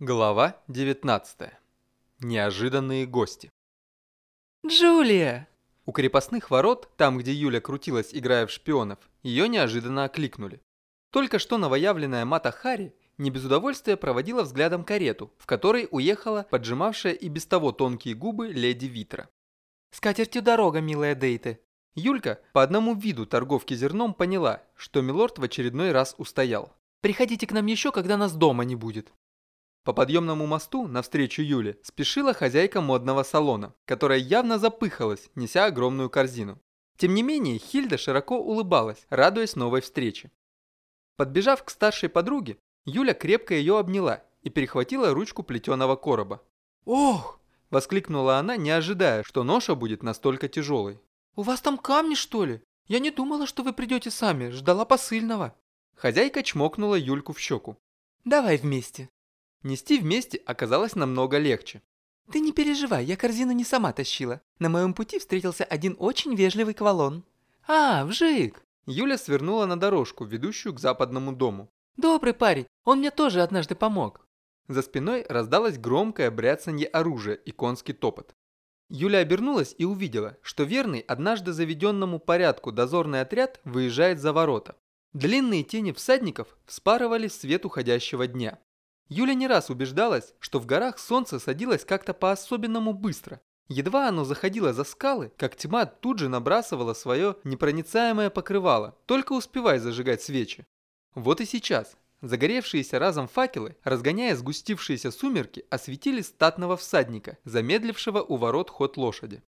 Глава 19. Неожиданные гости. Джулия! У крепостных ворот, там где Юля крутилась, играя в шпионов, ее неожиданно окликнули. Только что новоявленная Мата Хари не без удовольствия проводила взглядом карету, в которой уехала поджимавшая и без того тонкие губы леди Витра. С катертью дорога, милая Дейте. Юлька по одному виду торговки зерном поняла, что Милорд в очередной раз устоял. Приходите к нам еще, когда нас дома не будет. По подъемному мосту навстречу Юле спешила хозяйка модного салона, которая явно запыхалась, неся огромную корзину. Тем не менее, Хильда широко улыбалась, радуясь новой встрече. Подбежав к старшей подруге, Юля крепко ее обняла и перехватила ручку плетеного короба. «Ох!» – воскликнула она, не ожидая, что ноша будет настолько тяжелой. «У вас там камни, что ли? Я не думала, что вы придете сами, ждала посыльного». Хозяйка чмокнула Юльку в щеку. «Давай вместе». Нести вместе оказалось намного легче. «Ты не переживай, я корзину не сама тащила. На моем пути встретился один очень вежливый квалон». «А, вжик!» Юля свернула на дорожку, ведущую к западному дому. «Добрый парень, он мне тоже однажды помог». За спиной раздалось громкое бряцанье оружия и конский топот. Юля обернулась и увидела, что верный однажды заведенному порядку дозорный отряд выезжает за ворота. Длинные тени всадников вспарывали свет уходящего дня. Юля не раз убеждалась, что в горах солнце садилось как-то по-особенному быстро. Едва оно заходило за скалы, как тьма тут же набрасывала свое непроницаемое покрывало, только успевай зажигать свечи. Вот и сейчас. Загоревшиеся разом факелы, разгоняя сгустившиеся сумерки, осветили статного всадника, замедлившего у ворот ход лошади.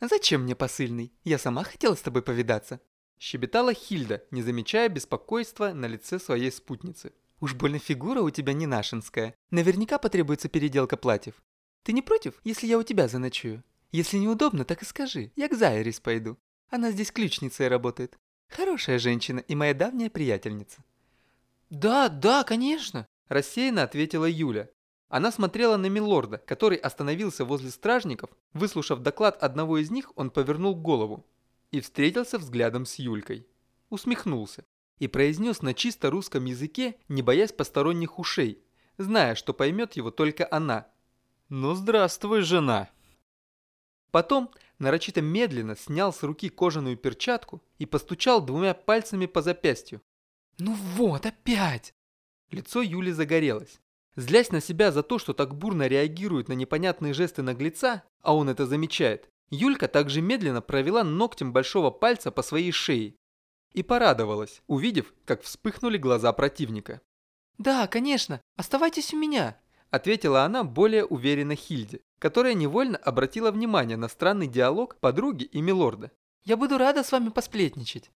«Зачем мне посыльный? Я сама хотела с тобой повидаться», щебетала Хильда, не замечая беспокойства на лице своей спутницы. Уж больно фигура у тебя не нашинская. Наверняка потребуется переделка платьев. Ты не против, если я у тебя заночую? Если неудобно, так и скажи. Я к Зайрис пойду. Она здесь ключницей работает. Хорошая женщина и моя давняя приятельница». «Да, да, конечно», – рассеянно ответила Юля. Она смотрела на Милорда, который остановился возле стражников. Выслушав доклад одного из них, он повернул голову и встретился взглядом с Юлькой. Усмехнулся и произнес на чисто русском языке, не боясь посторонних ушей, зная, что поймет его только она. «Ну здравствуй, жена!» Потом нарочито медленно снял с руки кожаную перчатку и постучал двумя пальцами по запястью. «Ну вот, опять!» Лицо Юли загорелось. Злясь на себя за то, что так бурно реагирует на непонятные жесты наглеца, а он это замечает, Юлька также медленно провела ногтем большого пальца по своей шее и порадовалась, увидев, как вспыхнули глаза противника. «Да, конечно, оставайтесь у меня», ответила она более уверенно Хильде, которая невольно обратила внимание на странный диалог подруги и Милорда. «Я буду рада с вами посплетничать».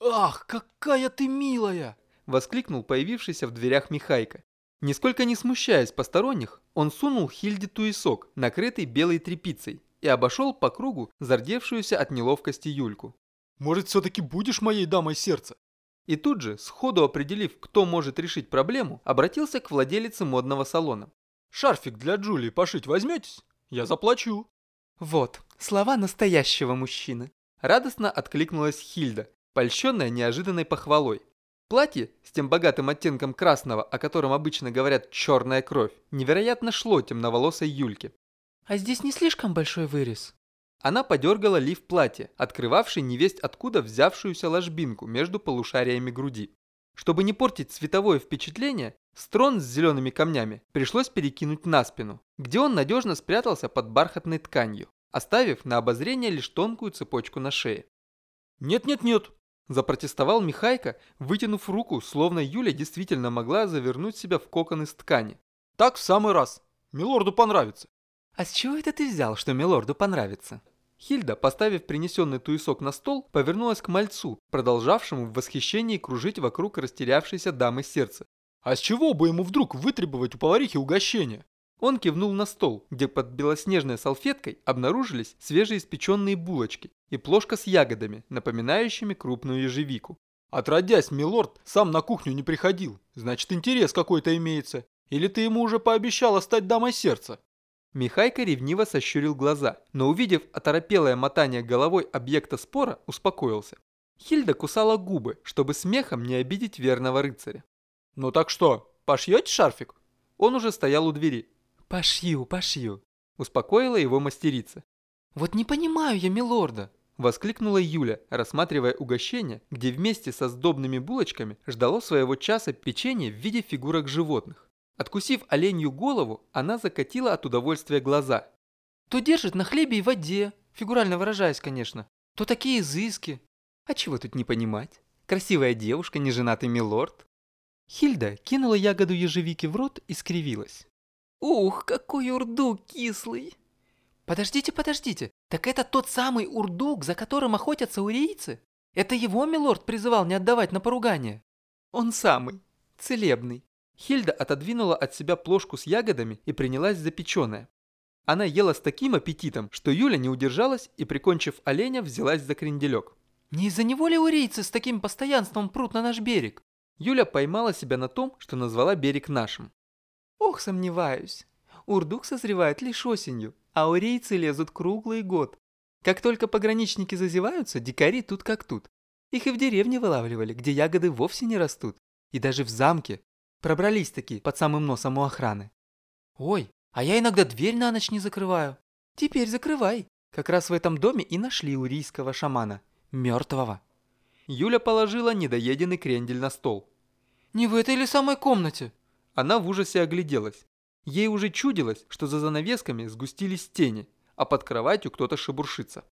«Ах, какая ты милая!» воскликнул появившийся в дверях Михайка. Нисколько не смущаясь посторонних, он сунул Хильде туесок, накрытый белой тряпицей, и обошел по кругу зардевшуюся от неловкости Юльку. Может, все-таки будешь моей дамой сердца?» И тут же, сходу определив, кто может решить проблему, обратился к владелице модного салона. «Шарфик для Джулии пошить возьметесь? Я заплачу». «Вот, слова настоящего мужчины», – радостно откликнулась Хильда, польщенная неожиданной похвалой. Платье с тем богатым оттенком красного, о котором обычно говорят «черная кровь», невероятно шло темноволосой Юльке. «А здесь не слишком большой вырез?» Она подергала лиф платья, открывавший невесть откуда взявшуюся ложбинку между полушариями груди. Чтобы не портить цветовое впечатление, строн с зелеными камнями пришлось перекинуть на спину, где он надежно спрятался под бархатной тканью, оставив на обозрение лишь тонкую цепочку на шее. «Нет-нет-нет!» – запротестовал Михайка, вытянув руку, словно Юля действительно могла завернуть себя в кокон из ткани. «Так в самый раз. Милорду понравится». «А с чего это ты взял, что милорду понравится?» Хильда, поставив принесенный туесок на стол, повернулась к мальцу, продолжавшему в восхищении кружить вокруг растерявшейся дамы сердца. «А с чего бы ему вдруг вытребовать у поварихи угощение?» Он кивнул на стол, где под белоснежной салфеткой обнаружились свежеиспеченные булочки и плошка с ягодами, напоминающими крупную ежевику. «Отродясь, милорд, сам на кухню не приходил. Значит, интерес какой-то имеется. Или ты ему уже пообещала стать дамой сердца?» Михайка ревниво сощурил глаза, но увидев оторопелое мотание головой объекта спора, успокоился. Хильда кусала губы, чтобы смехом не обидеть верного рыцаря. «Ну так что, пошьете шарфик?» Он уже стоял у двери. «Пошью, пошью», – успокоила его мастерица. «Вот не понимаю я милорда», – воскликнула Юля, рассматривая угощение, где вместе со сдобными булочками ждало своего часа печенье в виде фигурок животных. Откусив оленью голову, она закатила от удовольствия глаза. «То держит на хлебе и воде, фигурально выражаясь, конечно, то такие изыски. А чего тут не понимать? Красивая девушка, неженатый милорд». Хильда кинула ягоду ежевики в рот и скривилась. «Ух, какой урдук кислый!» «Подождите, подождите, так это тот самый урдук, за которым охотятся урийцы? Это его милорд призывал не отдавать на поругание?» «Он самый, целебный». Хильда отодвинула от себя плошку с ягодами и принялась за печеное. Она ела с таким аппетитом, что Юля не удержалась и, прикончив оленя, взялась за кренделек. «Не из-за него ли урийцы с таким постоянством прут на наш берег?» Юля поймала себя на том, что назвала берег нашим. «Ох, сомневаюсь. Урдук созревает лишь осенью, а урейцы лезут круглый год. Как только пограничники зазеваются, дикари тут как тут. Их и в деревне вылавливали, где ягоды вовсе не растут. И даже в замке. Пробрались таки под самым носом у охраны. Ой, а я иногда дверь на ночь не закрываю. Теперь закрывай. Как раз в этом доме и нашли урийского шамана. Мертвого. Юля положила недоеденный крендель на стол. «Не в этой ли самой комнате?» Она в ужасе огляделась. Ей уже чудилось, что за занавесками сгустились тени, а под кроватью кто-то шебуршится.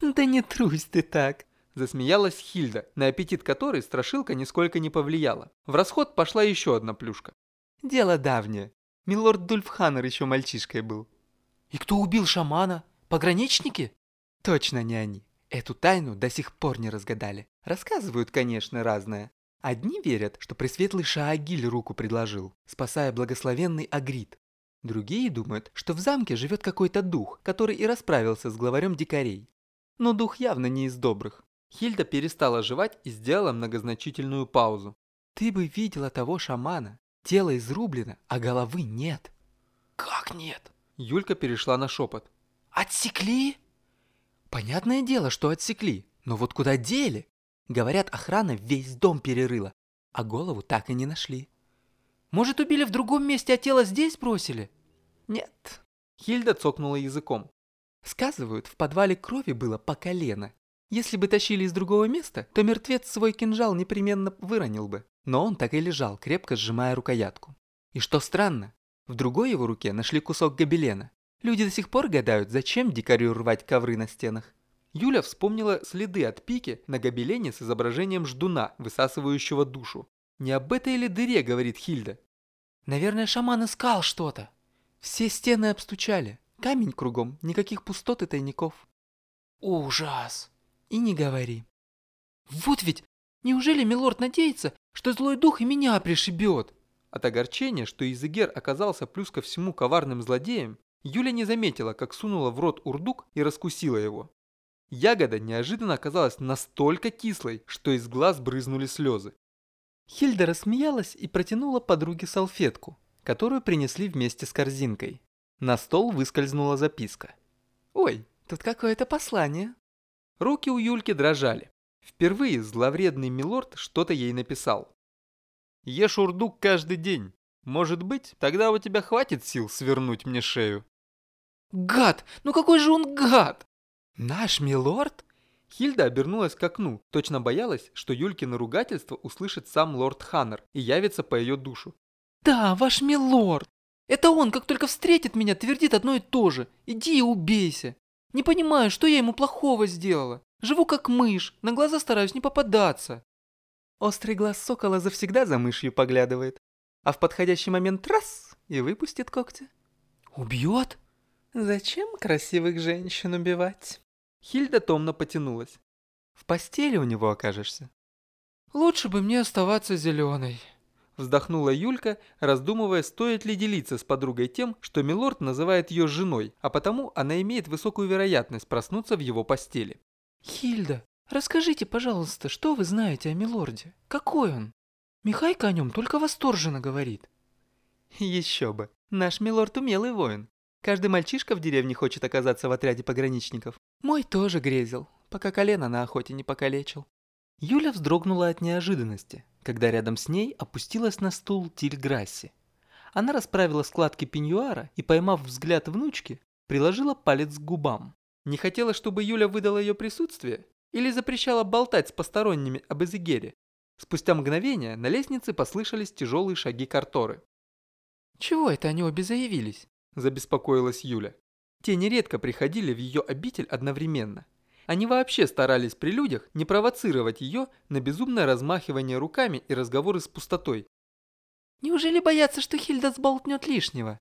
«Да не трусь ты так!» Засмеялась Хильда, на аппетит которой страшилка нисколько не повлияла. В расход пошла еще одна плюшка. «Дело давнее. Милорд Дульфханнер еще мальчишкой был. И кто убил шамана? Пограничники? Точно не они. Эту тайну до сих пор не разгадали. Рассказывают, конечно, разное. Одни верят, что пресветлый Шаагиль руку предложил, спасая благословенный Агрид. Другие думают, что в замке живет какой-то дух, который и расправился с главарем дикарей. Но дух явно не из добрых. Хильда перестала жевать и сделала многозначительную паузу. «Ты бы видела того шамана. Тело изрублено, а головы нет. Как нет? Юлька перешла на шепот. Отсекли? Понятное дело, что отсекли. Но вот куда дели? Говорят, охрана весь дом перерыла, а голову так и не нашли. Может, убили в другом месте, а тело здесь бросили? Нет. Хильда цокнула языком. Сказывают, в подвале крови было по колено. Если бы тащили из другого места, то мертвец свой кинжал непременно выронил бы. Но он так и лежал, крепко сжимая рукоятку. И что странно, в другой его руке нашли кусок гобелена. Люди до сих пор гадают, зачем дикарю рвать ковры на стенах. Юля вспомнила следы от пики на гобелене с изображением ждуна, высасывающего душу. «Не об этой ли дыре?» – говорит Хильда. «Наверное, шаман искал что-то. Все стены обстучали. Камень кругом, никаких пустот и тайников». «Ужас!» «И не говори». «Вот ведь Неужели милорд надеется, что злой дух и меня пришибет?» От огорчения, что Изегер оказался плюс ко всему коварным злодеем, Юля не заметила, как сунула в рот урдук и раскусила его. Ягода неожиданно оказалась настолько кислой, что из глаз брызнули слезы. Хильда рассмеялась и протянула подруге салфетку, которую принесли вместе с корзинкой. На стол выскользнула записка. «Ой, тут какое-то послание». Руки у Юльки дрожали. Впервые зловредный милорд что-то ей написал. «Ешь урдук каждый день. Может быть, тогда у тебя хватит сил свернуть мне шею». «Гад! Ну какой же он гад!» «Наш милорд?» Хильда обернулась к окну, точно боялась, что Юлькино ругательство услышит сам лорд Ханнер и явится по ее душу. «Да, ваш милорд! Это он, как только встретит меня, твердит одно и то же. Иди и убейся. Не понимаю, что я ему плохого сделала. Живу как мышь, на глаза стараюсь не попадаться. Острый глаз сокола завсегда за мышью поглядывает, а в подходящий момент раз и выпустит когти. Убьет? Зачем красивых женщин убивать? Хильда томно потянулась. В постели у него окажешься. Лучше бы мне оставаться зеленой. Вздохнула Юлька, раздумывая, стоит ли делиться с подругой тем, что Милорд называет ее женой, а потому она имеет высокую вероятность проснуться в его постели. «Хильда, расскажите, пожалуйста, что вы знаете о Милорде? Какой он? Михайка о нем только восторженно говорит». «Еще бы. Наш Милорд умелый воин. Каждый мальчишка в деревне хочет оказаться в отряде пограничников. Мой тоже грезил, пока колено на охоте не покалечил». Юля вздрогнула от неожиданности, когда рядом с ней опустилась на стул Тиль Грасси. Она расправила складки пеньюара и, поймав взгляд внучки, приложила палец к губам. Не хотела, чтобы Юля выдала ее присутствие? Или запрещала болтать с посторонними об Эзегере? Спустя мгновение на лестнице послышались тяжелые шаги Карторы. «Чего это они обе заявились?» – забеспокоилась Юля. Те нередко приходили в ее обитель одновременно. Они вообще старались при людях не провоцировать ее на безумное размахивание руками и разговоры с пустотой. «Неужели боятся, что Хильда сболтнет лишнего?»